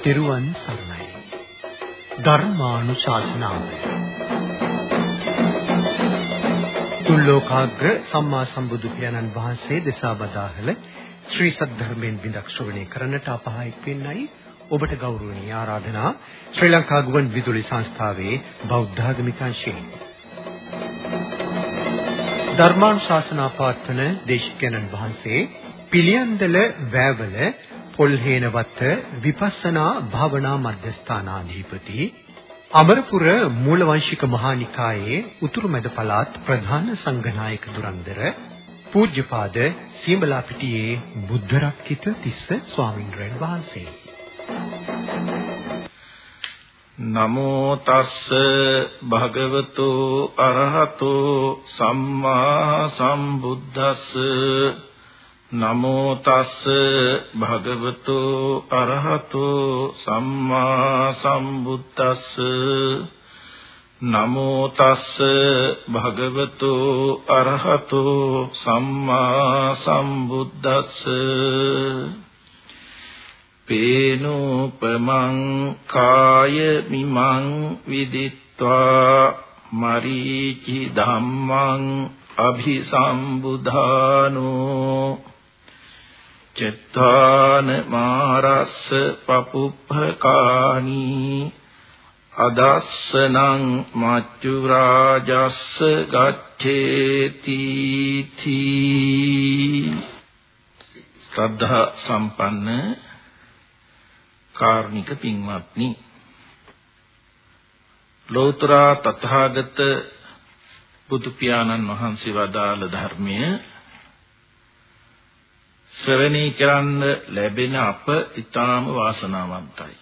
තෙරුවන් සරණයි. ධර්මානුශාසනාව. තුල්ලෝකාග්‍ර සම්මා සම්බුදු පියාණන් වහන්සේ දෙසා බදාහල ශ්‍රී සද්ධර්මයෙන් බිඳක් ශ්‍රවණය කරන්නට අපහායික් වෙන්නයි ඔබට ගෞරවනීය ආරාධනා ශ්‍රී ලංකා ගුවන් විදුලි සංස්ථාවේ බෞද්ධ ආගමිකාංශයෙන් ධර්මානුශාසනා පාඨන දේශකයන්න් වහන්සේ පිළියන්දල වැවල පොල්හේනවත්ත විපස්සනා භාවනා මධ්‍යස්ථානාධිපති අමරපුර මූලවංශික මහානිකායේ උතුරුමැද පළාත් ප්‍රධාන සංඝනායක දුරන්දර පූජ්‍යපාද සීමලාපිටියේ බුද්ධරක්කිත තිස්ස ස්වාමින්වයන් වහන්සේ. නමෝ තස්ස භගවතු අරහතෝ සම්මා සම්බුද්දස්ස නමෝ තස්ස භගවතු අරහතෝ සම්මා සම්බුද්දස්ස. නමෝ තස්ස භගවතු අරහතෝ සම්මා සම්බුද්දස්ස. පේනෝපමං කාය මිමං විදිත්වා මරීචි ධම්මං අභිසම්බුධානෝ. චත්තාන මාරස්ස පපුප්පකානි අදස්සනං මච්චු රාජස්ස ගච්ඡේති තී ශ්‍රද්ධා සම්පන්න කාර්මික පින්වත්නි ලෝතර තථාගත බුදු පියාණන් වහන්සේ වදාළ ධර්මය ශ්‍රවණී කරන්න ලැබෙන අප ඊටාම වාසනාවන්තයි.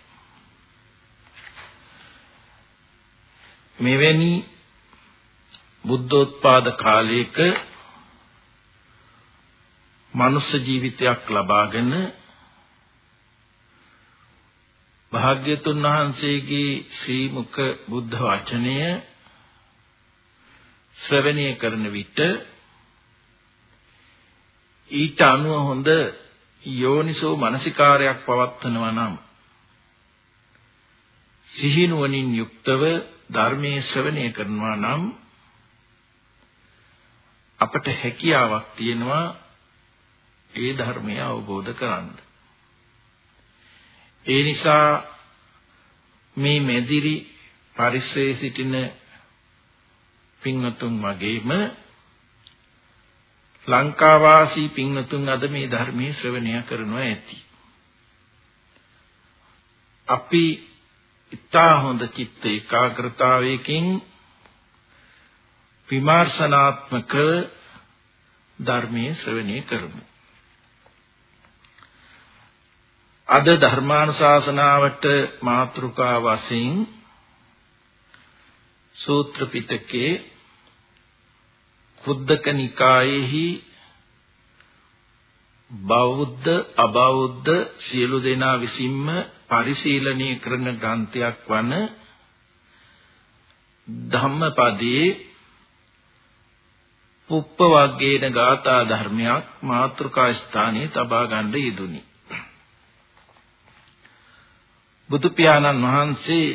මෙවැනි බුද්ධෝත්පාද කාලයක මනුෂ්‍ය ජීවිතයක් ලබාගෙන භාග්‍යතුන් වහන්සේගේ ශ්‍රී මුඛ බුද්ධ වචනය ශ්‍රවණය කරන විට ඊට අනුව හොඳ යෝනිසෝ මනසිකාරයක් පවත්වනවා නම් සිහිනුවණින් යුක්තව ධර්මයේ ශ්‍රවණය කරනවා නම් අපට හැකියාවක් තියෙනවා ඒ ධර්මය අවබෝධ කරගන්න. ඒ නිසා මේ මෙදිරි පරිසරයේ සිටින පින්වතුන් වගේම ලංකාවාසී පින්වතුන් අද මේ ධර්මයේ ශ්‍රවණය කරනවා ඇති. අපි ඉතා හොඳ චිත්ත ඒකාග්‍රතාවයකින් විමර්ශනාත්මක ධර්මයේ ශ්‍රවණය කරමු. අද ධර්මානුශාසනාවට මාතෘකා වශයෙන් සූත්‍ර පිටකේ කුද්දක නිකායේහි බෞද්ධ අබෞද්ධ සියලු දෙනා විසින්ම පරිශීලනය කරන ග්‍රන්ථයක් වන ධම්මපදයේ පුප්ප වග්ගේන ගාථා ධර්මයක් මාතෘකා ස්ථානයේ තබා ගන්න යෙදුනි. බුදු පියාණන් වහන්සේ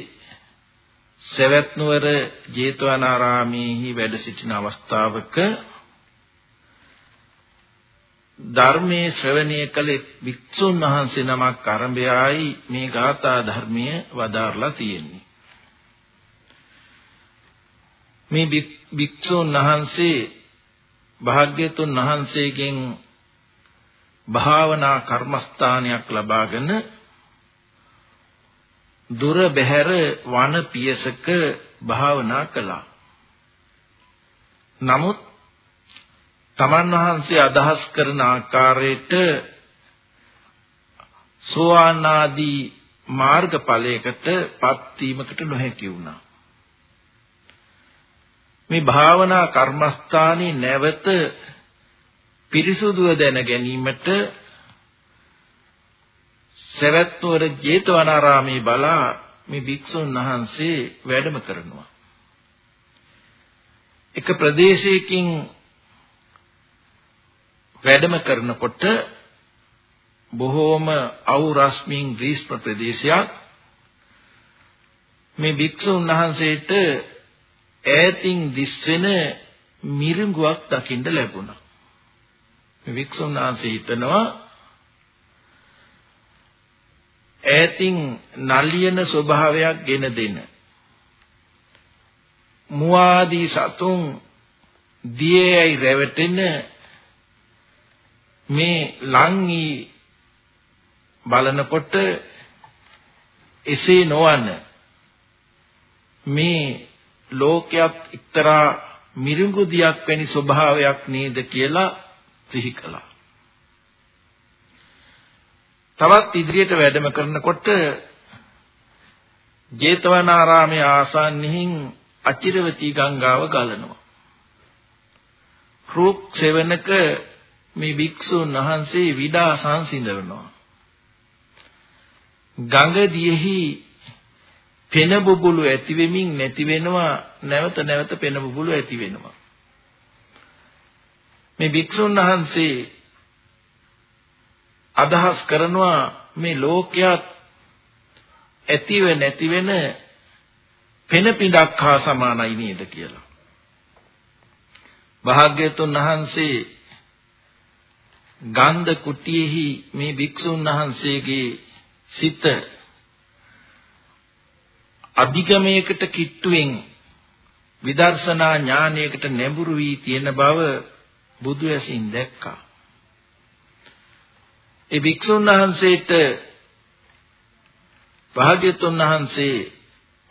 සවැත් නුවර ජේතවනාරාමේහි වැඩ සිටින අවස්ථාවක ධර්මයේ ශ්‍රවණය කළ වික්ෂුන් වහන්සේ නමක් ආරම්භයයි මේ ගාථා ධර්මය වදාarලා තියෙන්නේ. මේ වික්ෂුන් වහන්සේ භාග්‍යතුන් වහන්සේගෙන් භාවනා කර්මස්ථානයක් ලබාගෙන දුර බැහැර වන පියසක භාවනා කළා. නමුත් තමන් වහන්සේ අදහස් කරන ආකාරයට සෝවාන් ආදී මාර්ගඵලයකට පත් වීමකට නොහැකි වුණා. මේ භාවනා කර්මස්ථානයේ නැවත පිරිසුදුව දැන ගැනීමට සවැත්නුවර ජේතවනාරාමේ බලා මේ භික්ෂුන් වහන්සේ වැඩම කරනවා. එක ප්‍රදේශයකින් වැඩම කරනකොට බොහෝම අවු රශ්මින් ග්‍රීස්ම ප්‍රදේශයක් මේ භික්ෂුන් වහන්සේට ඈතින් දිස්වෙන මිරිඟුවක් දකින්න ලැබුණා. මේ භික්ෂුන් වහන්සේ හිතනවා ඈතින් නලියන ස්වභාවයක් ගෙන දෙන මුවාදී සතුන් දියේයි රැවටෙන මේ ලංගී බලනකොට එසේ නොවන මේ ලෝකයක් එක්තරා මිරිඟුදියක් වැනි ස්වභාවයක් නේද කියලා සිහි කළා. තවත් ඉදිරියට වැඩම කරනකොට ජේතවනාරාමයේ ආසන්නෙහින් අචිරවතී ගංගාව ගලනවා. රූප සෙවණක මේ භික්ෂුන් වහන්සේ විඩා සංසිඳවනවා. ගඟ දියෙහි පෙන බුබුලු ඇති වෙමින් නැති වෙනවා නැවත නැවත පෙන බුබුලු ඇති වෙනවා. මේ භික්ෂුන් වහන්සේ අදහස් කරනවා මේ ලෝකයක් ඇතිව නැති වෙන පෙන පිටක් හා සමානයි නේද කියලා. භාග්‍යතුන් වහන්සේ ගන්ධ කුටියෙහි මේ භික්ෂුන් වහන්සේගේ සිත අධිගමයකට කිට්ටුවෙන් විදර්ශනා ඥානයකට නැඹුරු වී තියෙන බව බුදු ඇසින් දැක්කා. ඒ භික්ෂුන් වහන්සේට භාග්‍යතුන් වහන්සේ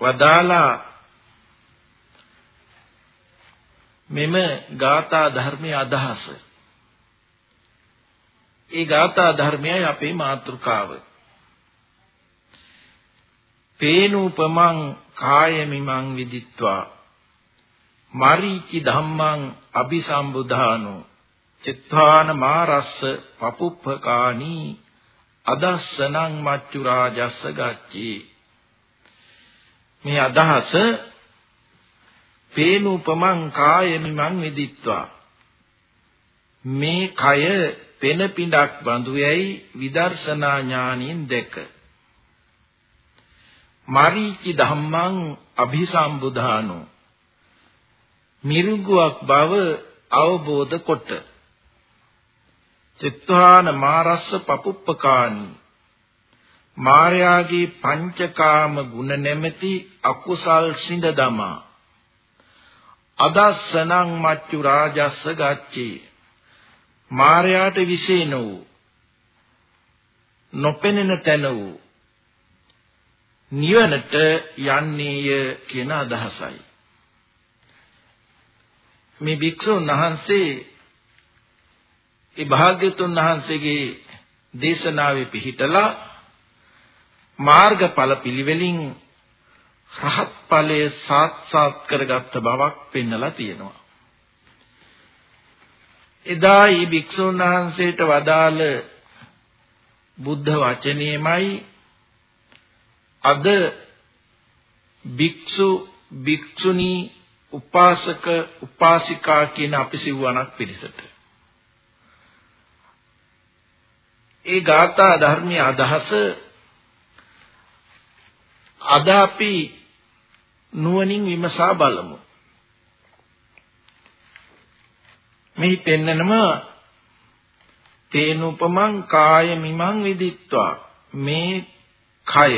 වදාලා මෙම ගාථා ධර්මයේ අදහස. ඒ ගාථා ධර්මයයි අපේ මාතෘකාව. පේනූපමං කායමිමං විදිත්වා මරීචි ධම්මං අபிසම්බුධානෝ චිත්තාන මාරස්ස පපුප්පකානි අදස්සනං මච්චු රාජස්ස ගච්චි. මේ අදහස පේනූපමං කායමිමං විදිත්වා. මේ කය පෙන පිඬක් බඳු යයි විදර්ශනා ඥානින් දැක. මරීචි ධම්මං අභිසම්බුධානෝ. මිරුගුවක් බව අවබෝධ කොට චිත්තාන මාරස්ස පපුප්පකානි. මාර්යාගේ පංචකාම ගුණ නැමැති අකුසල් සිඳ දමා. අදස්සනං මච්චු රාජස්ස ගච්ඡේ මාර්යාට විශේෂ වූ නොපෙනෙන තැන වූ. නිවනට යන්නේය කියන අදහසයි. මේ භික්ෂුන් වහන්සේ ඒ භාග්‍යතුන් වහන්සේගේ දේශනාවේ පිහිටලා මාර්ගඵල පිළිවෙලින් රහත් ඵලයේ සාක්ෂාත් කරගත්ත බවක් පෙන්වලා තියෙනවා. එදා මේ භික්ෂුන් වහන්සේට වදාළ බුද්ධ වචනේමයි අද භික්ෂු භික්ෂුණී උපාසක උපාසිකා කියන අපි සිව්වණක් පිරිසට ඒ ගාථා ධර්මයේ අදහස අද අපි නුවණින් විමසා බලමු. මෙහි පෙන්නනම තේනුපමං කාය මිමං විදිත්වා මේ කය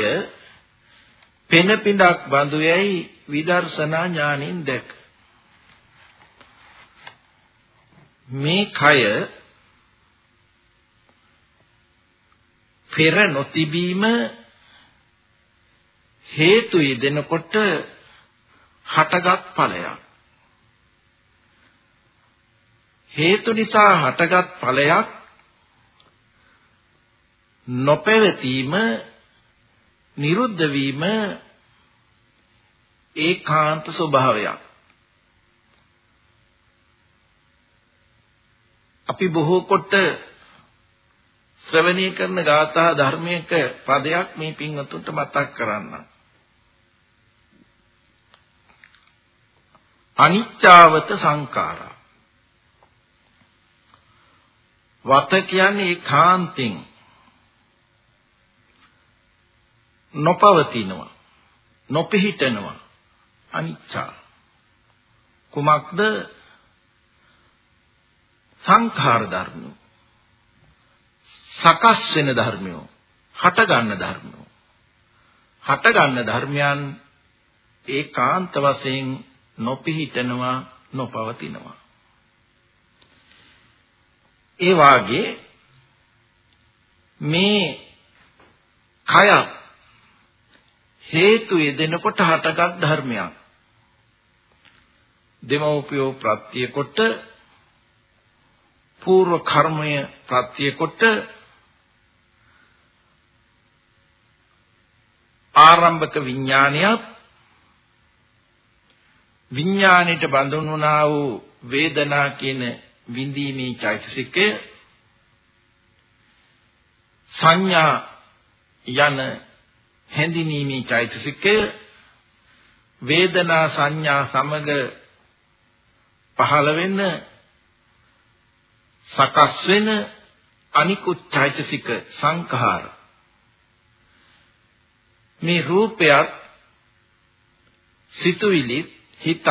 පෙන පිඬක් බඳු යයි විදර්ශනා ඥානින් දැක මේ කය පෙර නොතිබීම හේතු යෙදෙනකොට හටගත් ඵලයක්. හේතු නිසා හටගත් ඵලයක් නොපැවතීම නිරුද්ධ වීම ඒකාන්ත ස්වභාවයක්. අපි බොහෝ කොට ශ්‍රවණය කරන ගාථා ධර්මයක පදයක් මේ පින්වතුන්ට මතක් කරන්න. අනිච්චාවත සංඛාරා. වත කියන්නේ ඒකාන්තෙන් නොපවතිනවා නොපිහිටනවා අනිච්චා කුමක්ද සංඛාර ධර්මෝ සකස් වෙන ධර්මෝ හට ගන්න ධර්මෝ හට ගන්න ධර්මයන් ඒකාන්ත වශයෙන් නොපිහිටනවා නොපවතිනවා. ඒ වාගේ මේ කය හේතු යෙදෙනකොට හටගත් ධර්මයක්. දෙමෝපියෝ ප්‍රත්‍ය කොට పూర్ව කර්මය ප්‍රත්‍ය කොට ආරම්භක විඥානයත් විඥාණයට බඳුන්ුණා වූ වේදනා කියන විඳීමේ චෛතසිකය. සංඥා යන හැඳිනීමේ චෛතසිකය. වේදනා සංඥා සමග පහළ වෙන සකස් වෙන අනිකුත් චෛතසික සංඛාර. මේ රූපයත් සිතුවිලි හිතත්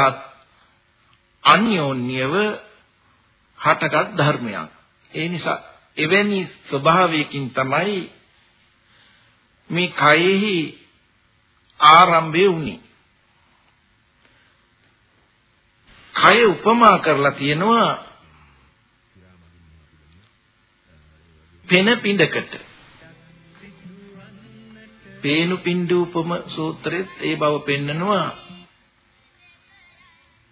අන්‍යෝන්‍යව හටගත් ධර්මයක් ඒ නිසා එවැනි ස්වභාවයකින් තමයි මේ කයෙහි ආරම්භය වුනේ කය උපමා කරලා තියෙනවා පෙන පිඬකට. පේනු පිඬූපම සූත්‍රෙත් ඒ බව පෙන්නනවා.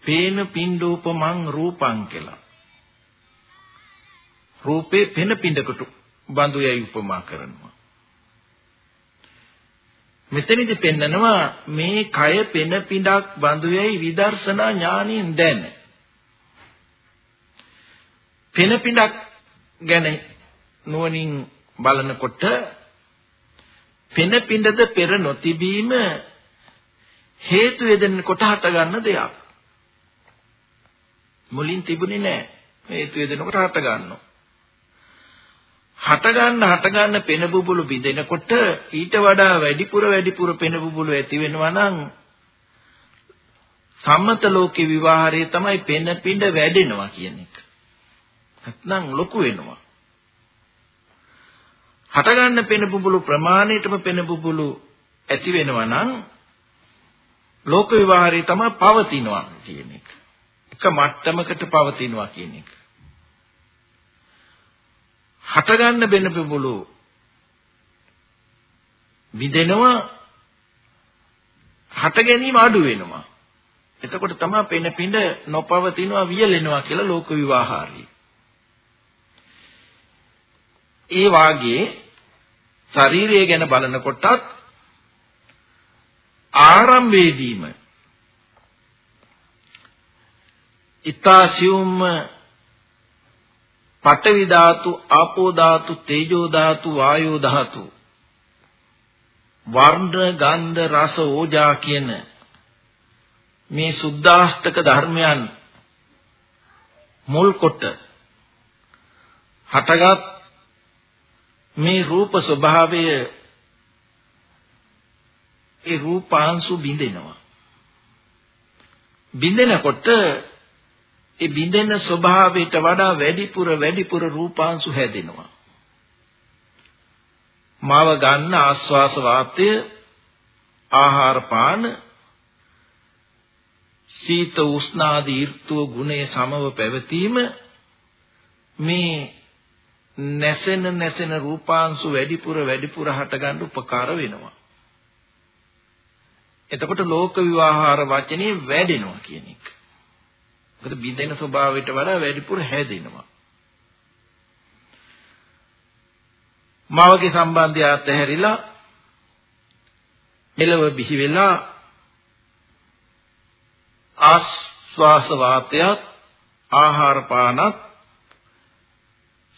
පේන පිඬූපමං රූපං කියලා. රූපේ පෙන පිඬකට බඳු යයි උපමා කරනවා. මෙතනදි පෙන්නනවා මේ කය පෙන පිඬක් බඳු යයි විදර්ශනා ඥානියෙන් දැන. පෙන පිඬක් ගැන නුවණින් බලනකොට පෙන පිඬද පෙර නොතිබීම හේතු යෙදෙනකොට හට ගන්න දෙයක්. මුලින් තිබුණේ නැහැ. හේතු යෙදෙනකොට හට ගන්නවා. හට ගන්න හට ගන්න පෙන බුබුලු බිඳෙනකොට ඊට වඩා වැඩිපුර වැඩිපුර පෙන බුබුලු ඇති වෙනවා නම් සම්මත ලෝකේ විවාහය තමයි පෙන පිඬ වැඩෙනවා කියන එක. නැත්නම් ලොකු වෙනවා. හට ගන්න පෙන බුබුලු ප්‍රමාණයටම පෙන බුබුලු ඇති වෙනවා නම් ලෝක විවාහය තමයි පවතිනවා කියන එක. එක මට්ටමකට පවතිනවා කියන එක. හටගන්න බෙන පිබුලු විදෙනවා හට ගැනීම අඩු වෙනවා. එතකොට තමයි පෙන පිඬ නොපවතිනවා වියලෙනවා කියලා ලෝක විවාහාරී. ඒ වාගේ ශරීරය ගැන බලනකොටත් ආරම්භයේදීම ඊතාසියුම් පඨවි ධාතු, ආපෝ ධාතු, තේජෝ ධාතු, වායෝ ධාතු වර්ණ, ගන්ධ, රස, ඕජා කියන මේ සුද්ධාෂ්ටක ධර්මයන් මුල් කොට හටගත් මේ රූප ස්වභාවය ඒ රූපාංශු බිඳෙනවා බිඳෙනකොට ඒ බිඳෙන ස්වභාවයට වඩා වැඩිපුර වැඩිපුර රූපාංශු හැදෙනවා. මාව ගන්න ආස්වාස වාතය ආහාර පාන සීත උෂ්ණ ආදී ඍතු ගුණයේ සමව පැවතීම මේ නැසෙන නැසෙන රූපාංශු වැඩිපුර වැඩිපුර හටගන්න උපකාර වෙනවා. එතකොට ලෝක විවාහාර වචනේ වැඩෙනවා කියන එක. මොකද බිඳෙන ස්වභාවයට වඩා වැඩිපුර හැදෙනවා. මාවගේ සම්බන්ධය අතහැරිලා මෙලව බිහි වෙලා ආස්වාස වාතයත් ආහාර පානත්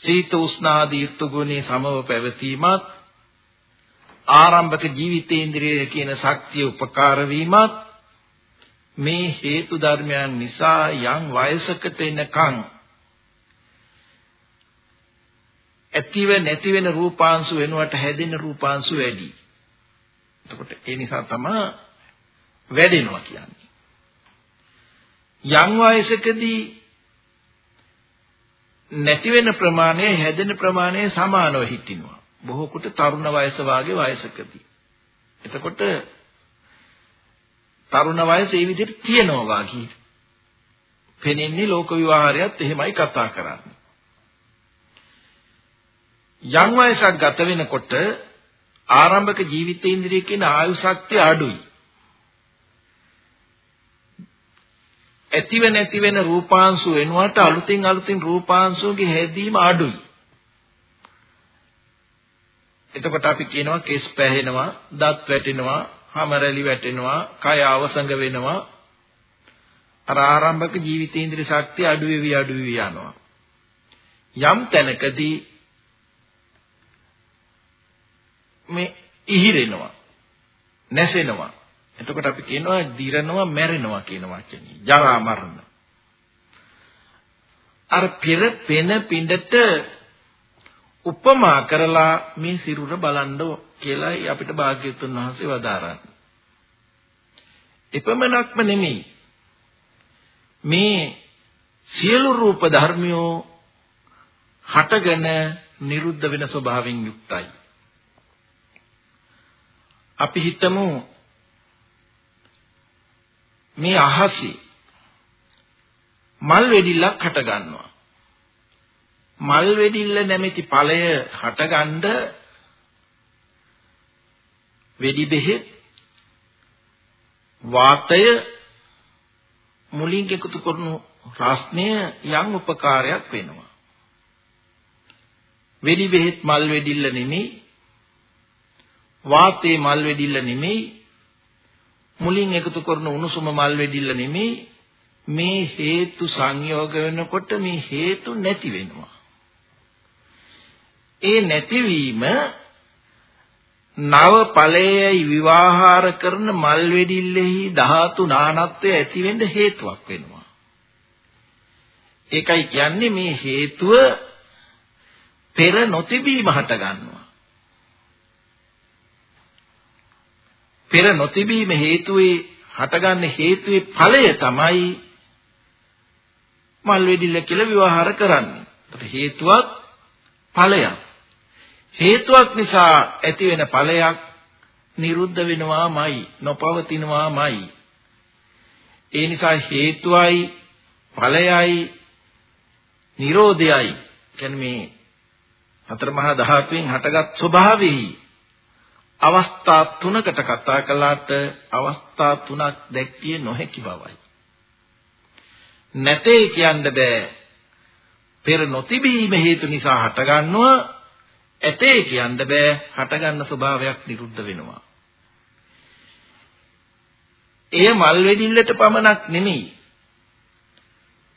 සීත උෂ්ණ ආදී ඍතුගුණේ සමව පැවතීමත් ආරම්භක ජීවිතේන්ද්‍රය කියන ශක්තිය උපකාර වීමත් මේ හේතු ධර්මයන් නිසා යම් වයසකට එනකන් ඇතිව නැති වෙන රූපාංශු වෙනුවට හැදෙන රූපාංශු වැඩි. එතකොට ඒ නිසා තමයි වැඩෙනවා කියන්නේ. යම් වයසකදී නැති වෙන ප්‍රමාණය හැදෙන ප්‍රමාණය සමානව හිටිනවා. බොහෝ කොට තරුණ වයස වාගේ වයසකදී. එතකොට තරුණ වයස ඒ විදිහට තියෙනවා වාගේ. පෙනෙන්නේ ලෝක විවහාරයත් එහෙමයි කතා කරන්නේ. යම් වයසක් ගත වෙනකොට ආරම්භක ජීවිතේන්ද්‍රිය කියන ආයු ශක්තිය අඩුයි. ඇතිව නැති වෙන රූපාංශු වෙනුවට අලුතින් අලුතින් රූපාංශුගේ හැදීම අඩුයි. එතකොට අපි කියනවා කෙස් පැහෙනවා, දත් වැටෙනවා, හම රැලි වැටෙනවා, කය අවසඟ වෙනවා. අර ආරම්භක ජීවිතේන්ද්‍රිය ශක්තිය අඩු වෙවි අඩු වෙවි යනවා. යම් තැනකදී මේ ඉහිරෙනවා නැසෙනවා එතකොට අපි කියනවා දිරනවා මැරෙනවා කියන වචනේ. ජරා මරණ. අර පෙර පෙන පිඬට උපමා කරලා මේ සිරුර බලන්න කියලා අපිට භාග්‍යවතුන් වහන්සේ වදාරන්නේ. එපමණක්ම නෙමෙයි. මේ සියලු රූප ධර්මියෝ හටගෙන නිරුද්ධ වෙන ස්වභාවයෙන් යුක්තයි. අපි හිතමු මේ අහසේ මල් වෙඩිල්ලක් හට ගන්නවා. මල් වෙඩිල්ල නැමැති ඵලය හටගන්න වෙඩි බෙහෙත් වාතය මුලින් එකතු කරනු රස්නය යම් උපකාරයක් වෙනවා. වෙඩි බෙහෙත් මල් වෙඩිල්ල නෙමෙයි වාතයේ මල් වෙඩිල්ල නෙමෙයි මුලින් එකතු කරන උණුසුම මල් වෙඩිල්ල නෙමෙයි මේ හේතු සංයෝග වෙනකොට මේ හේතු නැති වෙනවා. ඒ නැතිවීම නව ඵලයයි විවාහාර කරන මල් වෙඩිල්ලෙහි ධාතු නානත්වය ඇති වෙන්න හේතුවක් වෙනවා. ඒකයි කියන්නේ මේ හේතුව පෙර නොතිබීම හට ගන්නවා. පෙර නොතිබීම හේතුවේ හටගන්න හේතුවේ ඵලය තමයි මල් වෙඩිල්ල කියලා විවහාර කරන්නේ. ඒකට හේතුවක් ඵලයක්. හේතුවක් නිසා ඇති වෙන ඵලයක් නිරුද්ධ වෙනවාමයි, නොපවතිනවාමයි. ඒ නිසා හේතුවයි ඵලයයි නිරෝධයයි කියන්නේ මේ හතර මහා ධාතුවෙන් හටගත් ස්වභාවෙහි අවස්ථා තුනකට කතා කළාට අවස්ථා තුනක් දැක්විය නොහැකි බවයි. නැtei කියන්න බෑ. පෙර නොතිබීම හේතු නිසා හටගන්නවා. ඇතේ කියන්න බෑ. හටගන්න ස්වභාවයක් නිරුද්ධ වෙනවා. එය මල් වෙඩිල්ලට පමණක් නෙමෙයි.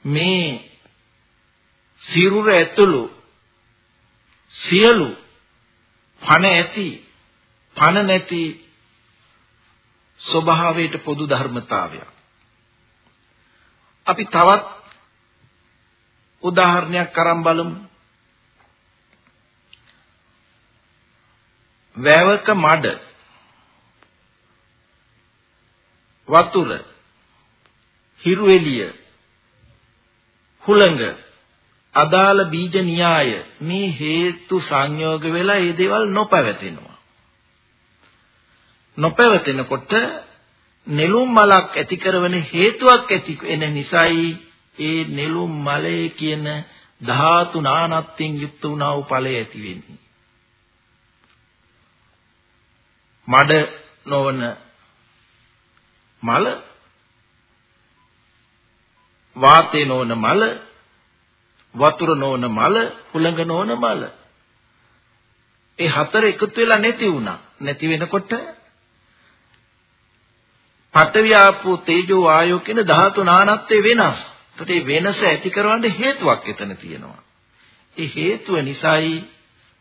මේ සිරුර ඇතුළු සියලු පණ ඇති පණ නැති ස්වභාවයට පොදු ධර්මතාවයක්. අපි තවත් උදාහරණයක් කරන් බලමු. වැවක මඩ වතුර හිරු එළිය හුළඟ අදාළ බීජ න්‍යාය මේ හේතු සංයෝග වෙලා මේ දේවල් නොපැවතෙනවා නොපැවතෙනකොට නෙළුම් මලක් ඇති කරන හේතුවක් ඇති වෙන නිසායි ඒ නෙළුම් මලේ කියන ධාතු නානත්වයෙන් යුක්ත වුණා වූ ඵලය ඇති වෙන්නේ. මඩ නොවන මල වාතේ නොවන මල වතුර නොවන මල හුළඟ නොවන මල ඒ හතර එකතු වෙලා නැති වුණා නැති වෙනකොට පඨවි ආපෝ තේජෝ වායෝ කියන ධාතු නානත්වය වෙනස්. ඒකට මේ වෙනස ඇති කරවන්න හේතුවක් එතන තියෙනවා. ඒ හේතුව නිසායි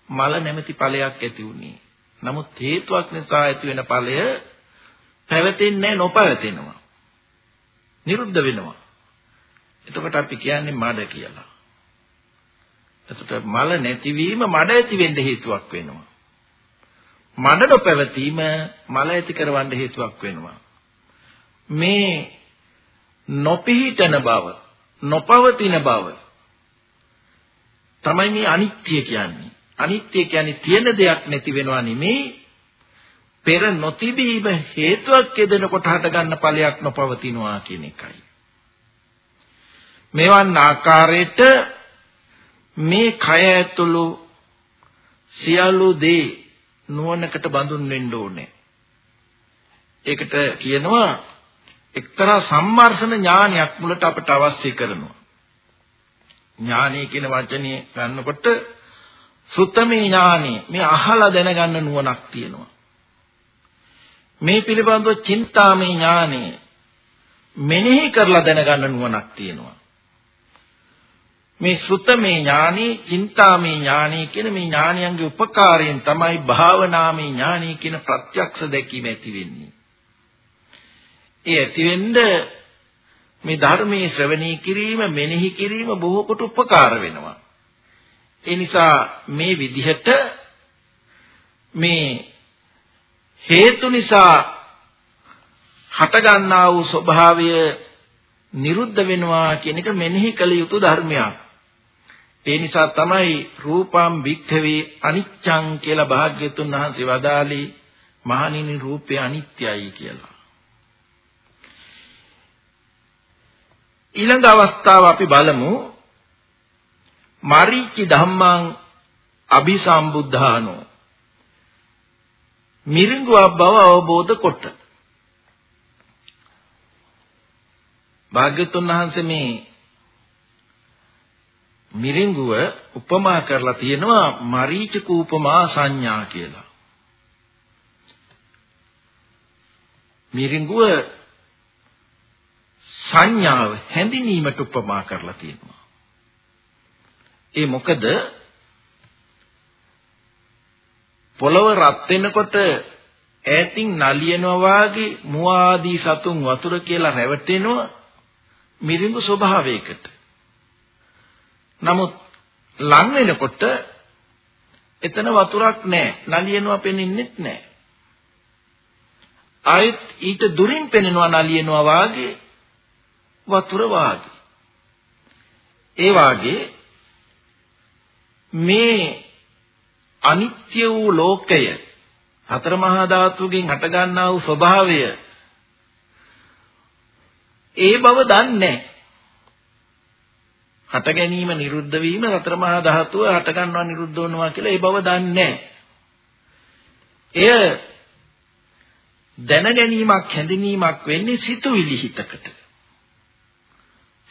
මල නැමැති ඵලයක් ඇති වුනේ. නමුත් හේතුවක් නිසා ඇති වෙන ඵලය පැවතෙන්නේ නොපැවතෙනවා. නිරුද්ධ වෙනවා. එතකොට අපි කියන්නේ මඩ කියලා. එතකොට මල නැතිවීම මඩ ඇති වෙන්න හේතුවක් වෙනවා. මඩ නොපැවතීම මල ඇති කරවන්න හේතුවක් වෙනවා. මේ නොපිහිටන බව, නොපවතින බව තමයි මේ අනිත්‍ය කියන්නේ. අනිත්‍ය කියන්නේ තියෙන දෙයක් නැති වෙනවා නෙමෙයි පෙර නොතිබීම හේතුවක් යෙදෙනකොට හටගන්න ඵලයක් නොපවතිනවා කියන එකයි. මෙවන් ආකාරයට මේ කය ඇතුළු සියලු දේ නුවණකට බඳුන් වෙන්න ඕනේ. ඒකට කියනවා එක්තරා සම්මර්ෂණ ඥානයක් මුලට අපට අවශ්‍ය කරනවා. ඥානය කියන වචනේ ගන්නකොට සුත්තමේ ඥානෙ මේ අහලා දැනගන්න නුවණක් තියෙනවා. මේ පිළිබඳව චින්තාමේ ඥානෙ මෙනෙහි කරලා දැනගන්න නුවණක් තියෙනවා. මේ ශ්‍රුතමේ ඥානෙ, චින්තාමේ ඥානෙ කියන මේ ඥානයන්ගේ උපකාරයෙන් තමයි භාවනාමේ ඥානෙ කියන ප්‍රත්‍යක්ෂ දැකීම ඇති වෙන්නේ. ඒ ඇති වෙන්න මේ ධර්මයේ ශ්‍රවණී කිරීම, මෙනෙහි කිරීම බොහෝ කොට උපකාර වෙනවා. ඒ නිසා මේ විදිහට මේ හේතු නිසා හටගන්නා වූ ස්වභාවය නිරුද්ධ වෙනවා කියන එක මෙනෙහි කළ යුතු ධර්මයක්. ඒ නිසා තමයි රූපම් භික්ඛවේ අනිච්ඡං කියලා භාග්‍යතුන් වහන්සේ වදාළේ මහණෙනි රූපය අනිත්‍යයි කියලා. ඊළඟ අවස්ථාව අපි බලමු. මරිච්චි ධම්මං අபிසම්බුද්ධානෝ. මිරිඟුවක් බව අවබෝධ කොට. භාග්‍යතුන් වහන්සේ මේ මිරිඟුව උපමා කරලා තියෙනවා මරීචක උපමා සංඥා කියලා. මිරිඟුව සංඥාව හැඳිනීමට උපමා කරලා තියෙනවා. ඒ මොකද පොළව රත් වෙනකොට ඈතින් නලියනවා වාගේ මුවාදී සතුන් වතුර කියලා රැවටෙනවා මිරිඟු ස්වභාවයකට. නමුත් ලං වෙනකොට එතන වතුරක් නැහැ. නලියනවා පෙනෙන්නෙත් නැහැ. ආයෙත් ඊට දුරින් පෙනෙනවා නලියනවා වාගේ වතුර වාගේ. ඒ වාගේ මේ අනිත්‍ය වූ ලෝකය හතර මහා ධාතුගෙන් හටගන්නා වූ ස්වභාවය ඒ බව දන්නේ හට ගැනීම නිරුද්ධ වීම හතර මහා ධාතුව හට ගන්නවා නිරුද්ධ වෙනවා කියලා ඒ බව දන්නේ එය දැන ගැනීමක් හැඳිනීමක් වෙන්නේ සිතුවිලි හිතකට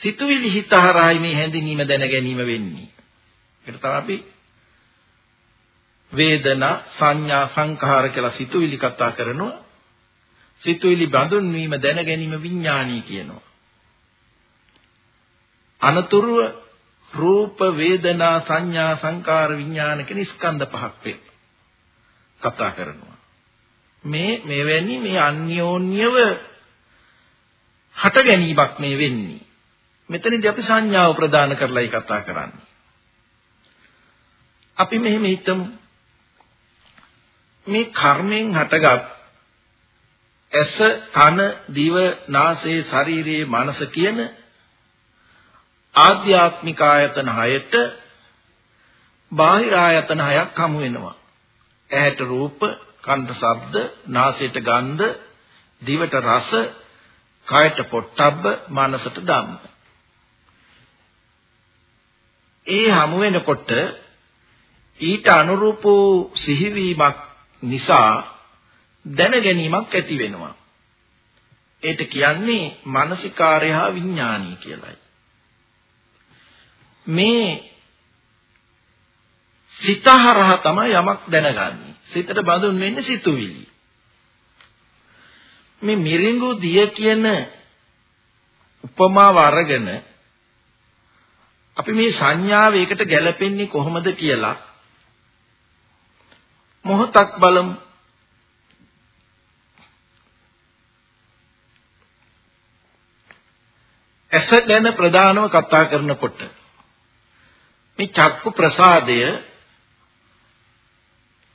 සිතුවිලි හිත හරහායි මේ හැඳිනීම දැන ගැනීම වෙන්නේ. ඒකට තමයි අපි වේදනා සංඥා සංඛාර කියලා සිතුවිලි කතා කරනවා. සිතුවිලි බඳුන් වීම දැන ගැනීම විඥානී කියනවා. අනතුරුව රූප වේදනා සංඥා සංකාර විඥාන කියන ස්කන්ධ පහක් වේ. කතා කරනවා. මේ මෙවැනි මේ අන්‍යෝන්‍යව හට ගැනීමක් මේ වෙන්නේ. මෙතනදී අපි සංඥාව ප්‍රදාන කරලායි කතා කරන්නේ. අපි මෙහෙම හිතමු. මේ කර්මෙන් හටගත් ඇස, කන, දිව, නාසය, ශරීරයේ මනස කියන ආධ්‍යාත්මික ආයතන හයට බාහිර ආයතන හයක් හමු වෙනවා. ඇහැට රූප, කනට ශබ්ද, නාසයට ගන්ධ, දිවට රස, කයට පොට්ටබ්බ, මනසට ධම්ම. ඒ හමු වෙනකොට ඊට අනුරූප සිහිවීමක් නිසා දැන ගැනීමක් ඇති වෙනවා. ඒට කියන්නේ මානසිකාර්ය හා විඥානීය කියලායි. මේ සිතහරහා තමයි යමක් දැනගන්නේ. සිතට බඳුන් වෙන්නේ සිතුවිලි. මේ මිරිඟු දිය කියන උපමාව අරගෙන අපි මේ සංඥාව ඒකට ගැලපෙන්නේ කොහොමද කියලා මොහොතක් බලමු. ඇස ගැන ප්‍රධානව කතා කරනකොට මේ චක්කු ප්‍රසාදය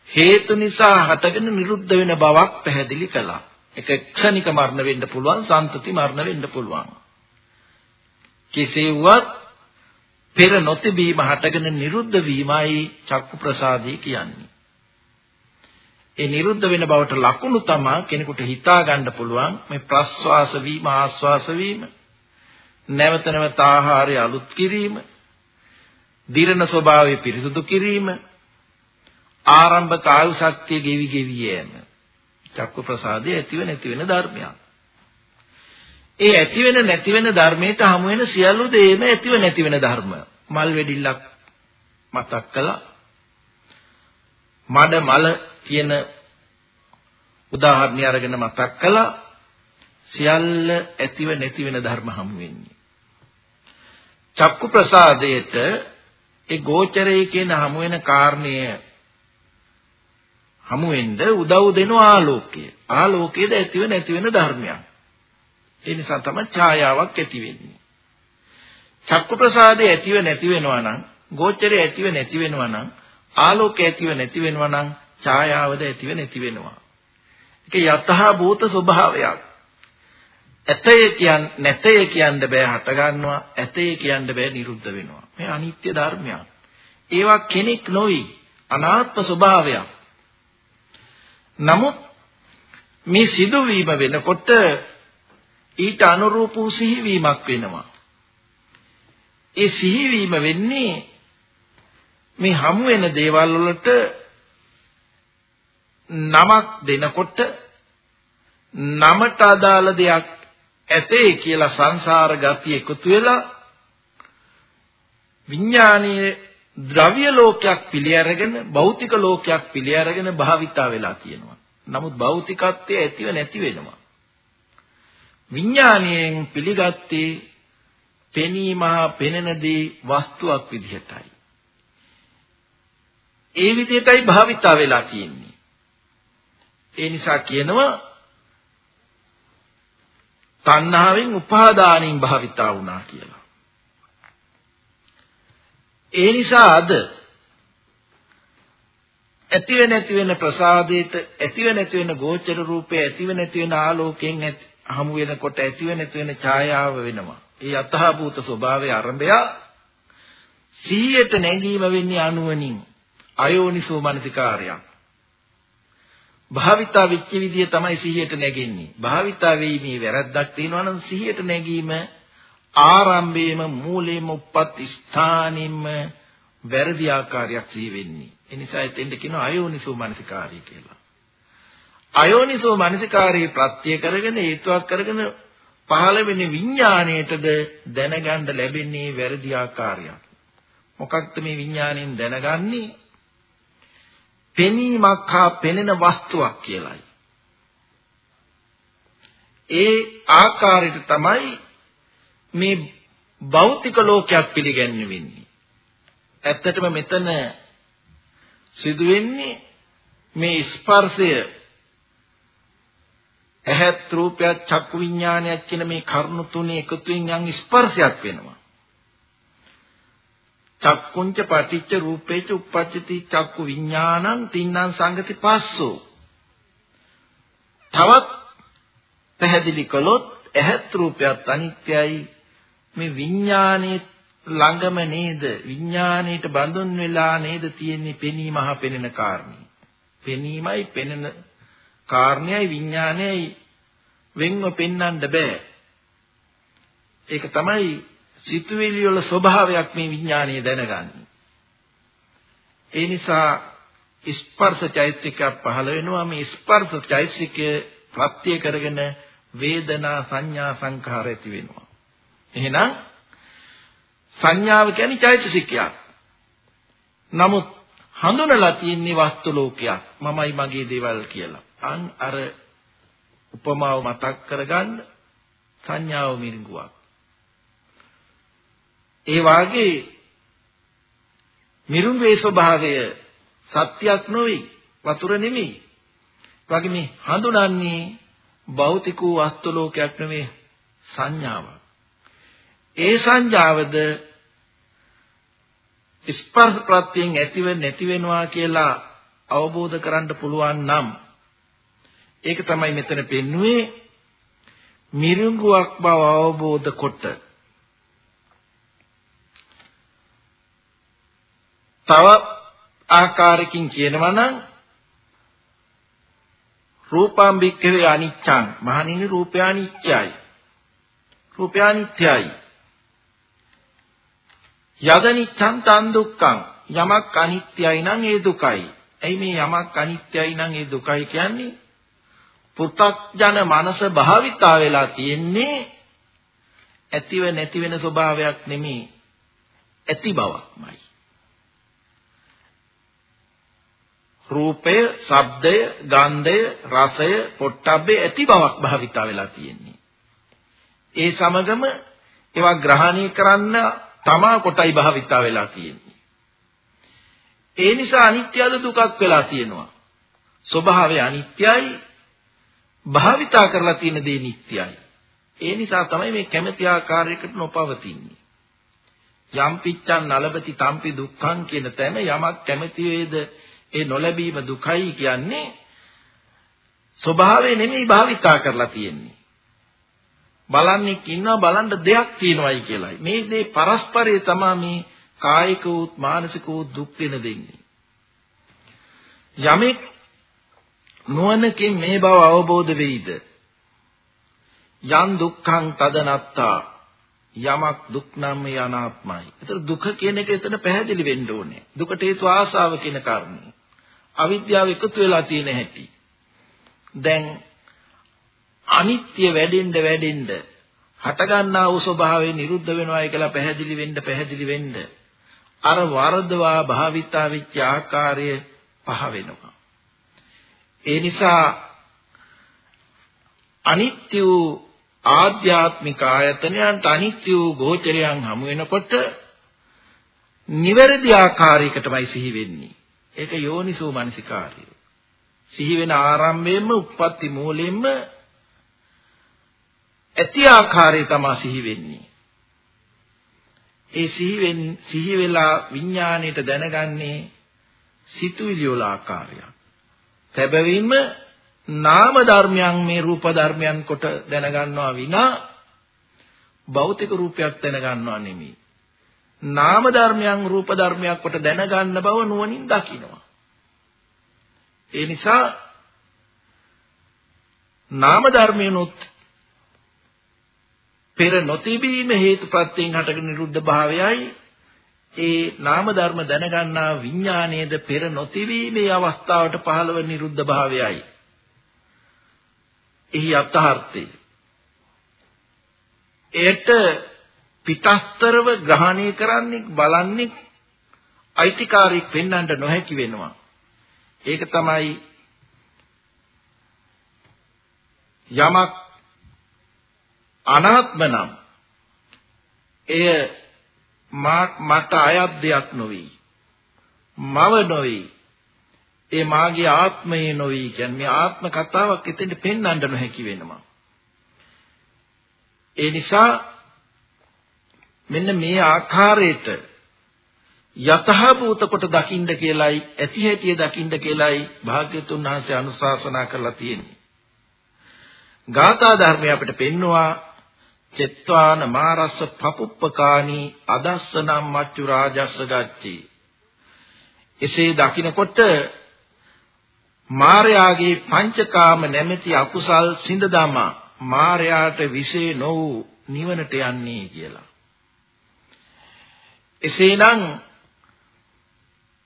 හේතු නිසා හටගෙන නිරුද්ධ වෙන බවක් පැහැදිලි කළා. ඒක ක්ෂණික මරණ වෙන්න පුළුවන්, සන්තති මරණ වෙන්න පුළුවන්. කෙසේවත් පෙර නොතිබීම හටගෙන නිරුද්ධ වීමයි චක්කු ප්‍රසාදී කියන්නේ. ඒ නිරුද්ධ වෙන බවට ලකුණු තමයි කෙනෙකුට හිතා ගන්න පුළුවන් මේ ප්‍රස්වාස වීම ආස්වාස වීම නැවත නැවත ආහාරය අලුත් කිරීම දිරණ ස්වභාවය පිරිසුදු කිරීම ආරම්භක ආයු ශක්තිය ගෙවි ගෙවි යෑම චක්කු ප්‍රසාදයේ ඇතිව නැති වෙන ධර්මයක්. ඒ ඇති වෙන නැති වෙන ධර්මයට හමු වෙන සියලු දේම ඇතිව නැති වෙන ධර්ම. මල් වෙඩිල්ලක් මතක් කළා. මඩ මල කියන උදාහරණය අරගෙන මතක් කළා. සියල්ල ඇතිව නැති වෙන ධර්ම හමු වෙන්නේ. චක්කු ප්‍රසාදයට ඒ ගෝචරයේ කියන හමු වෙන කාරණය හමු වෙන්න උදව් දෙන ආලෝකය. ආලෝකයේද ඇතිව නැති වෙන ධර්මයක්. ඒ නිසා තමයි ඡායාවක් ඇති වෙන්නේ. චක්කු ප්‍රසාදේ ඇතිව නැති වෙනවා නම්, ගෝචරේ ඇතිව නැති වෙනවා නම්, ආලෝකය ඇතිව නැති වෙනවා නම්, ඡායාවද ඇතිව නැති වෙනවා. ඒක යතහා භූත ස්වභාවයක්. ඇතේ කියන් නැතේ කියන්න බෑ හට ගන්නවා, ඇතේ කියන්න බෑ නිරුද්ධ වෙනවා. මේ අනිත්‍ය ධර්මයක්. ඒවා කෙනෙක් නොවි අනාත්ම ස්වභාවයක්. නමුත් මේ සිදුවීම වෙනකොට ඊට අනුරූප වූ සිහිවීමක් වෙනවා. ඒ සිහිවීම වෙන්නේ මේ හමු වෙන දේවල් වලට නමක් දෙනකොට නමට අදාළ දෙයක් ඇතේ කියලා සංසාර ගතිය එකතු වෙලා විඥානීය ද්‍රව්‍ය ලෝකයක් පිළි අරගෙන භෞතික ලෝකයක් පිළි අරගෙන භාවිතා වෙලා තියෙනවා. නමුත් භෞතිකත්වයේ ඇතිව නැති වෙනවා. විඥාණයෙන් පිළිගත්තේ පෙනීම හා පෙනෙන දේ වස්තුවක් විදිහටයි. ඒ විදිහටයි භාවිතා වෙලා තියෙන්නේ. ඒ නිසා කියනවා තණ්හාවෙන් උපාදානින් භාවිතා වුණා කියලා. ඒ නිසා අද ඇතිව නැති වෙන ප්‍රසාදයට ඇතිව නැති වෙන ගෝචර රූපේ ඇතිව නැති වෙන ආලෝකයෙන් හමු වෙනකොට ඇතිව නැති වෙන ඡායාව වෙනවා. ඒ අතහභූත ස්වභාවයේ ආරම්භය සිහියට නැගීම වෙන්නේ අනුවණින් අයෝනිසෝ මනසිකාරයක්. භාවිතා වෙච්ච විදිය තමයි සිහියට නැගෙන්නේ. භාවිතා වෙීමේ වැරද්දක් තියෙනවා නම් සිහියට නැගීම ආරම්භයේම මූලයේම උප්පත් ස්ථානින්ම වැරදි ආකාරයක් සිහි වෙන්නේ. ඒ නිසා එතෙන්ද කියනවා අයෝනිසෝ මනසිකාරය කියලා. අයෝනිසෝ මනසිකාරී ප්‍රත්‍ය කරගෙන හේතුවක් කරගෙන පහළ වෙන විඥාණයටද දැනගන්න ලැබෙන්නේ වැරදි ආකාරයක්. මොකක්ද මේ විඥාණයෙන් දැනගන්නේ? පෙනීමක් හා පෙනෙන වස්තුවක් කියලයි. ඒ ආකාරයට තමයි මේ භෞතික ලෝකයක් පිළිගන්නේ. ඇත්තටම මෙතන සිදුවෙන්නේ මේ ස්පර්ශය ඇහත් රූපයත් චක්කු විඥානයත් කියන මේ කර්ණු තුනේ එකතුවෙන් යම් ස්පර්ශයක් වෙනවා. චක්කුංච පටිච්ච රූපේච උප්පච්චති චක්කු විඥානං තින්නම් සංගති පස්සෝ. තවත් පැහැදිලි කළොත් ඇහත් රූපයත් අනිත්‍යයි මේ විඥානයේ ළඟම නේද විඥාණයට බඳුන් වෙලා නේද තියෙන්නේ පෙනීම හා පෙනෙන කාරණේ. පෙනීමයි පෙනෙන කාරණයයි විඥානයයි වෙන්ව පෙන්වන්න බෑ. ඒක තමයි සිතුවිලි වල ස්වභාවයක් මේ විඥානය දැනගන්නේ. ඒ නිසා ස්පර්ශ චෛතසිකයක් පහළ වෙනවා මේ ස්පර්ශ චෛතසිකය ප්‍රත්‍ය කරගෙන වේදනා සංඥා සංඛාර ඇති වෙනවා. එහෙනම් සංඥාව කියන්නේ චෛතසිකයක්. නමුත් හඳුනලා තියෙන්නේ වස්තු ලෝකයක්. මමයි මගේ දේවල් කියලා. අන් අර උපමාව මතක් කරගන්න සංඥාව මිරිඟුවක්. ඒ වාගේ මිරිඟුවේ ස්වභාවය සත්‍යයක් නොවේ වතුර නෙමෙයි. වගේ මේ හඳුනන්නේ භෞතික වූ වස්තු ලෝකයක් නෙමෙයි සංඥාවක්. ඒ සංඥාවද ස්පර්ශ ප්‍රත්‍යයෙන් ඇතිව නැති වෙනවා කියලා අවබෝධ කරන්න පුළුවන් නම් ඒක තමයි මෙතන පෙන්වුවේ මිරිඟුවක් බව අවබෝධ කොට. තව ආකාරයකින් කියනවා නම් රූපම් බික්කවේ අනිච්ඡං. මහණෙනි රූපය අනිත්‍යයි රූපය අනිත්‍යයි යදනිච්ඡං තන් දුක්ඛං. යමක් අනිත්‍යයි නම් ඒ දුකයි. එයි මේ යමක් අනිත්‍යයි නම් ඒ දුකයි කියන්නේ? පු탁ජන මනස භාවිතා වෙලා තියෙන්නේ ඇතිව නැති වෙන ස්වභාවයක් නෙමෙයි ඇති බවක්මයි රූපය, ශබ්දය, ගන්ධය, රසය, පොට්ටබ්බේ ඇති බවක් භාවිතා වෙලා තියෙන්නේ. ඒ සමගම ඒවා ග්‍රහණය කරන්න තමා කොටයි භාවිතා වෙලා තියෙන්නේ. ඒ නිසා අනිත්‍යද දුකක් වෙලා තියෙනවා. ස්වභාවය අනිත්‍යයි භාවිතා කරලා තියෙන දේ නිට්ටයයි. ඒ නිසා තමයි මේ කැමැති ආකාරයකට නොපවතින්නේ. යම් පිච්ඡන් නලබති තම්පි දුක්ඛං කියන තැන යමක් කැමැති වේද ඒ නොලැබීම දුකයි කියන්නේ ස්වභාවය නෙමෙයි භාවිතා කරලා තියෙන්නේ. බලන්නෙක් ඉන්නවා බලන්න දෙයක් තියෙනවයි කියලායි. මේ දේ පරස්පරය තමයි මේ කායික උත් මානසික උත් දුක් වෙන දෙන්නේ. යමෙක් නුවණකින් මේ බව අවබෝධ වෙයිද? යම් දුක්ඛං තදනත්තා යමක් දුක් නම් යනාත්මයි. ඒතර දුක කියන එක එතන පැහැදිලි වෙන්න ඕනේ. දුකට හේතු ආසාව කියන කාරණේ. අවිද්‍යාව එකතු වෙලා තියෙන හැටි. දැන් අනිත්‍ය වැඩෙන්න වැඩෙන්න හට ගන්නා වූ ස්වභාවය නිරුද්ධ වෙනවා කියලා පැහැදිලි වෙන්න පැහැදිලි වෙන්න අර වරදවා භාවිතා වෙච්ච ආකාරය පහ වෙනවා. ඒ නිසා අනිත්‍ය වූ ආධ්‍යාත්මික ආයතනයන්ට අනිත්‍ය වූ ගෝචරයන් හමු වෙනකොට නිවැරදි ආකාරයකටමයි සිහි වෙන්නේ. ඒක යෝනිසෝ මනසිකාරය. සිහි වෙන ආරම්භයෙන්ම උප්පත්ති මූලයෙන්ම ඇති ආකාරය තමයි සිහි වෙන්නේ. ඒ සිහි වෙන් සිහි වෙලා විඥාණයට දැනගන්නේ සිතුවිලි වල ආකාරයක්. සැබවින්ම නාම ධර්මයන් මේ රූප ධර්මයන් කොට දැනගන්නවා විනා භෞතික රූපයක් දැනගන්නවා නෙමෙයි. නාම ධර්මයන් රූප ධර්මයක් කොට දැනගන්න බව නුවණින් දකිනවා. ඒ නිසා නාම ධර්මයනොත් පෙර නොතිබීම හේතුප්‍රත්‍යයෙන් හටගෙන නිරුද්ධ භාවයයි ඒ නාම ධර්ම දැනගන්නා විඥානයේද පෙර නොතිබීමේ අවස්ථාවට පහළව නිරුද්ධ භාවයයි. එහි අර්ථාර්ථය. එයට පිටස්තරව ග්‍රහණය කරන්නේ බලන්නේ අයිතිකාරයෙක් වෙන්නට නොහැකි වෙනවා. ඒක තමයි යමක් අනාත්ම නම් එය මට අයත් දෙයක් නොවේ. මව නොවේ. ඒ මාගේ ආත්මය නොවේ කියන්නේ මේ ආත්ම කතාවක් එතෙන්ට පෙන්වන්න නොහැකි වෙනවා. ඒ නිසා මෙන්න මේ ආකාරයට යතහභූත කොට දකින්න කියලයි ඇති හැටිය දකින්න කියලයි භාග්‍යතුන් වහන්සේ අනුශාසනා කරලා තියෙන්නේ. ගාථා ධර්මය අපිට පෙන්නවා චෙත්වාන මාරස්ස පපුප්පකානි අදස්සනම් මච්චු රාජස්ස ගච්චි. එසේ දකිනකොට මාර්යාගේ පංචකාම නැමැති අකුසල් සිඳ දමා මාර්යාට විශේ නො වූ නිවනට යන්නේ කියලා. එසේනම්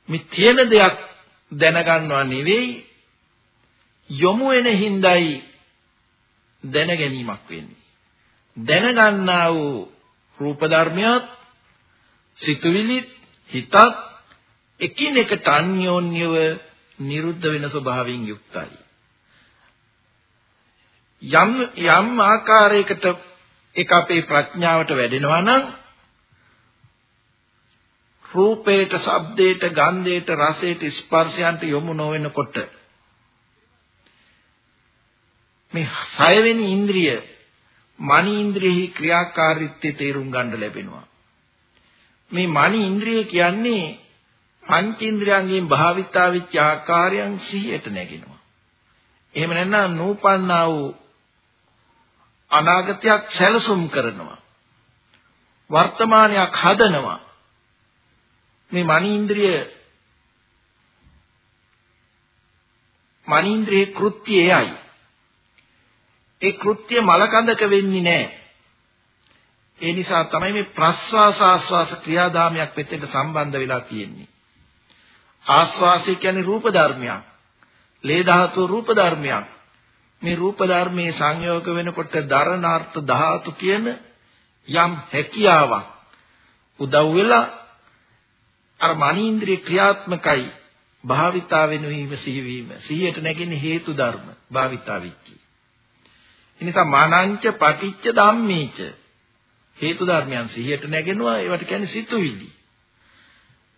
මේ තියෙන දෙයක් දැනගන්නවා නෙවෙයි යොමු වෙන හිඳයි දැන ගැනීමක් වෙන්නේ. දැනගන්නා වූ රූප ධර්මයක් සිතුවිලිත් හිතත් එකිනෙකට අන්‍යෝන්‍යව නිරුද්ධ වෙන ස්වභාවයෙන් යුක්තයි. යම් යම් ආකාරයකට ඒක අපේ ප්‍රඥාවට වැඩෙනවා නම් රූපයට, ශබ්දයට, ගන්ධයට, රසයට, ස්පර්ශයන්ට යොමු නොවෙනකොට මේ හයවෙනි ඉන්ද්‍රිය මනි ඉන්ද්‍රියෙහි ක්‍රියාකාරීත්වය තේරුම් ගන්න ලැබෙනවා. මේ මනි ඉන්ද්‍රිය කියන්නේ පංචේන්ද්‍රයන්ගෙන් භාවිතා වෙච්ච ආකාරයන් සිහියට නැගෙනවා. එහෙම නැත්නම් නූපන්නා වූ අනාගතයක් සැලසුම් කරනවා. වර්තමානයක් හදනවා. මේ මනීන්ද්‍රිය මනීන්ද්‍රියේ කෘත්‍යය එයයි. ඒ කෘත්‍ය මලකඳක වෙන්නේ නැහැ. ඒ නිසා තමයි මේ ප්‍රස්වාස ආස්වාස ක්‍රියාදාමයක් වෙතෙන්ට සම්බන්ධ වෙලා තියෙන්නේ. ආස්වාසය කියන්නේ රූප ධර්මයක්. ලේ ධාතු රූප ධර්මයක්. මේ රූප ධර්මයේ සංයෝග වෙනකොට දරණාර්ථ ධාතු කියන යම් හැකියාවක් උදව් වෙලා අර මනීන්ද්‍රිය ක්‍රියාත්මකයි භාවිතා වෙනුවීම සිහිවීම සිහියට නැගෙන්නේ හේතු ධර්ම භාවිතා වෙච්චි. එනිසා මානංච පටිච්ච ධම්මේච හේතු ධර්මයන් සිහියට නැගෙනවා ඒවට කියන්නේ සිතුවිලි.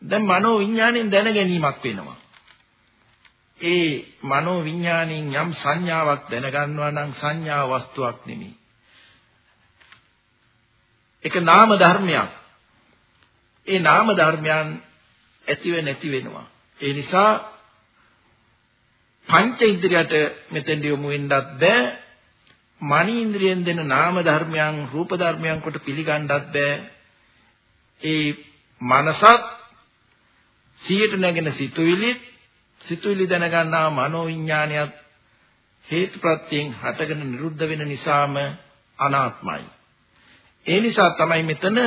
දැන් මනෝ විඥාණයෙන් දැන ගැනීමක් වෙනවා. ඒ මනෝ විඥාණයෙන් යම් සංඥාවක් දැනගන්නවා නම් සංඥා වස්තුවක් නෙමෙයි. ඒක නාම ධර්මයක්. ඒ නාම ධර්මයන් ඇතිව නැති වෙනවා. ඒ නිසා පංච ඉන්ද්‍රියට මෙතෙන්ට යොමු වෙන්නත් බෑ. මනී ඉන්ද්‍රියෙන් දෙන නාම ධර්මයන් රූප ධර්මයන් කොට පිළිගන්නත් බෑ. ඒ මනසත් සියයට නැගෙන සිතුවිලි සිතුවිලි දැනගන්නා මනෝ විඥානයත් හේතුප්‍රත්‍යයෙන් හටගෙන නිරුද්ධ වෙන නිසාම අනාත්මයි. ඒ නිසා තමයි මෙතන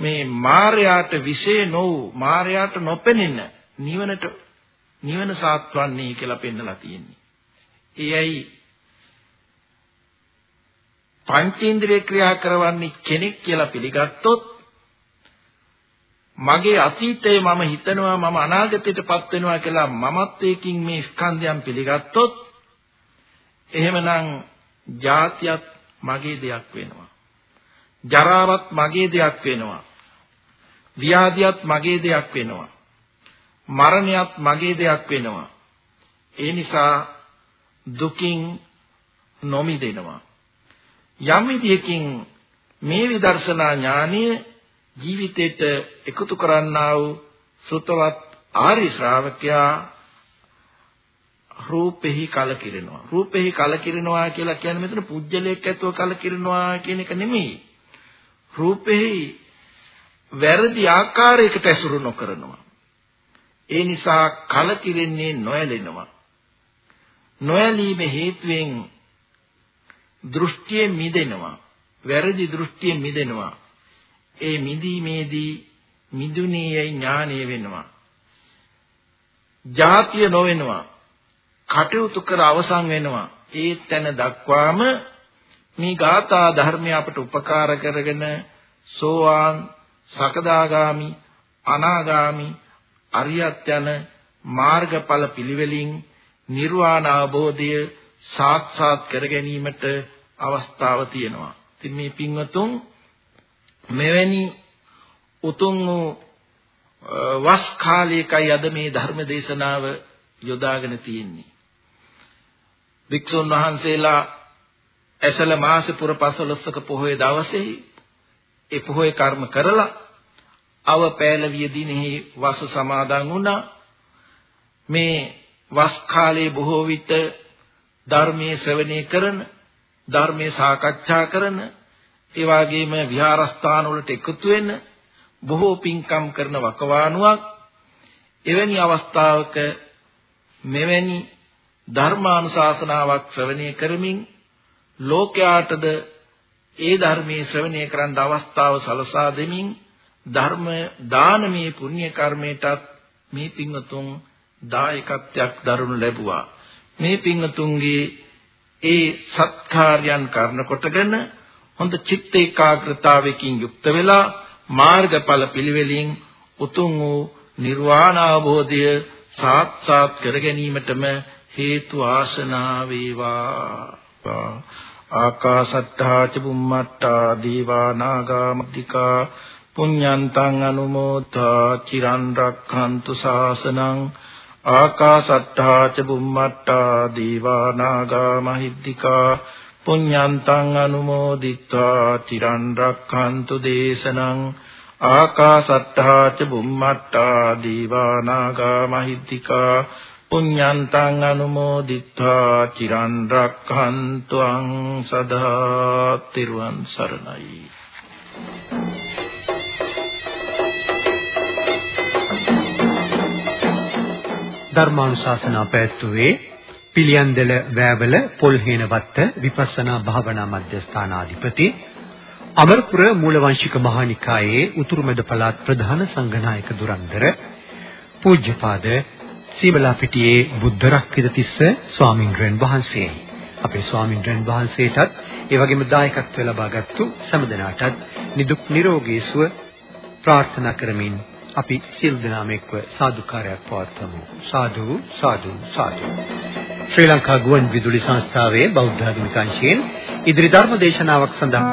මේ මායයට විශේෂ නොවු මායයට නොපෙනෙන නිවනට නිවන සාත්වන්නේ කියලා පෙන්නලා තියෙන්නේ. එයයි පංචේන්ද්‍රිය ක්‍රියා කරවන්නේ කෙනෙක් කියලා පිළිගත්තොත් මගේ අතීතයේ මම හිතනවා මම අනාගතයටපත් වෙනවා කියලා මමත්වයකින් මේ ස්කන්ධයන් පිළිගත්තොත් එහෙමනම් ජාතියත් මගේ දෙයක් වෙනවා. ජරාවත් මගේ දෙයක් වෙනවා. ව්‍යාධියත් මගේ දෙයක් වෙනවා. මරණයත් මගේ දෙයක් වෙනවා. ඒ නිසා දුකින් නොමිදෙනවා. යම් විදියකින් මේ විදර්ශනා ඥානීය ජීවිතයට එකතු කරන්නා වූ සෘතවත් ආරි ශ්‍රාවකයා රූපෙහි කලකිරෙනවා. රූපෙහි කලකිරෙනවා කියලා කියන්නේ මෙතන පුජ්‍යලයක් ඇතුව කලකිරෙනවා කියන එක නෙමෙයි. රූපෙහි වැරදි ආකාරයකට ඇසුරු නොකරනවා. ඒ නිසා කලකිරෙන්නේ නොයැලෙනවා. නොයැලීම හේතුවෙන් දෘෂ්ටිය මිදෙනවා. වැරදි දෘෂ්ටිය මිදෙනවා. ඒ මිදීමේදී මිදුණේ ඥානය වෙනවා. ජාතිය නොවෙනවා. කටයුතු කර අවසන් වෙනවා. ඒ තැන දක්වාම මේ ගාථා ධර්මය අපට උපකාර කරගෙන සෝවාන් සකදාගාමි අනාගාමි අරියත් යන මාර්ගඵල පිළිවෙලින් නිර්වාණ අවබෝධය සාක්ෂාත් කර ගැනීමට අවස්ථාව තියෙනවා. ඉතින් මේ පින්වතුන් මෙවැනි උතුම් වූ වස් කාලයකයි අද මේ ධර්ම දේශනාව යොදාගෙන තියෙන්නේ. වික්ෂුන් වහන්සේලා ඇසල මාස පුර 15ක පොහොය දවසේ ඒ පොහොය කර්ම කරලා අව පෑලවිය දිනෙහි වස සමාදන් වුණා. මේ වස් කාලයේ බොහෝ විට ධර්මයේ ශ්‍රවණය කරන ධර්මයේ සාකච්ඡා කරන ඒ වගේම විහාරස්ථාන වලට එකතු වෙන බොහෝ පින්කම් කරන වකවානුවක්. එවැනි අවස්ථාවක මෙවැනි ධර්මානුශාසනාවක් ශ්‍රවණය කරමින් ලෝකයාටද ඒ ධර්මයේ ශ්‍රවණය කරන්න අවස්ථාව සලසා දෙමින් ධර්ම දානමේ පුණ්‍ය කර්මයටත් මේ පින්වතුන් දායකත්වයක් දරනු ලැබුවා. මේ පින්වතුන්ගේ ඒ සත්කාරයන් කරන කොටගෙන හොඳ චිත්ත ඒකාග්‍රතාවයකින් යුක්ත වෙලා මාර්ගඵල පිළිවෙලින් උතුම් වූ නිර්වාණ අවබෝධය සාක්ෂාත් කර ගැනීමටම හේතු ආසනා වේවා. ආකාසට්ඨා ච බුම්මට්ඨා දීවා නාග මද්దికා පුඤ්ඤන්තං අනුමෝදා චිරන් රක්ඛන්තු ශාසනං ආකාසට්ඨා ච බුම්මට්ඨා දීවා නාග මහිද්దికා පුඤ්ඤන්තං අනුමෝදිත්වා තිරන් රක්ඛන්තු දේශනං ආකාසට්ඨා ච බුම්මට්ඨා දීවා නාග මහිද්దికා පුඤ්ඤන්තං අනුමෝදිත්වා තිරන් රක්ඛන්තුං සදා තිරුවන් සරණයි Thank you. ධර්මානුශාසනා පැවැත්වුවේ පිළියන්දල වෑවල පොල්හේනවත්ත විපස්සනා භාවනා මධ්‍යස්ථානාධිපති අමරපුර මූලවංශික මහානිකායේ උතුරුමැද පළාත් ප්‍රධාන සංඝනායක දුරන්දර පූජ්‍යපාද සීබලාපිටියේ බුද්ධ රක්කිතතිස්ස ස්වාමින්ද්‍රයන් වහන්සේ. අපේ ස්වාමින්ද්‍රයන් වහන්සේටත් ඒ වගේම දායකත්ව ලබාගත්තු සම්දනාටත් නිදුක් නිරෝගී සුව ප්‍රාර්ථනා කරමින් අපි සිල් දනාම එක්ව සාදුකාරයක් පවත්වමු. සාදු සාදු සාදු. ශ්‍රී ලංකා ගුවන් විදුලි සංස්ථාවේ බෞද්ධ ආගමික අංශයෙන් ඉදිරි ධර්ම දේශනාවක් සඳහා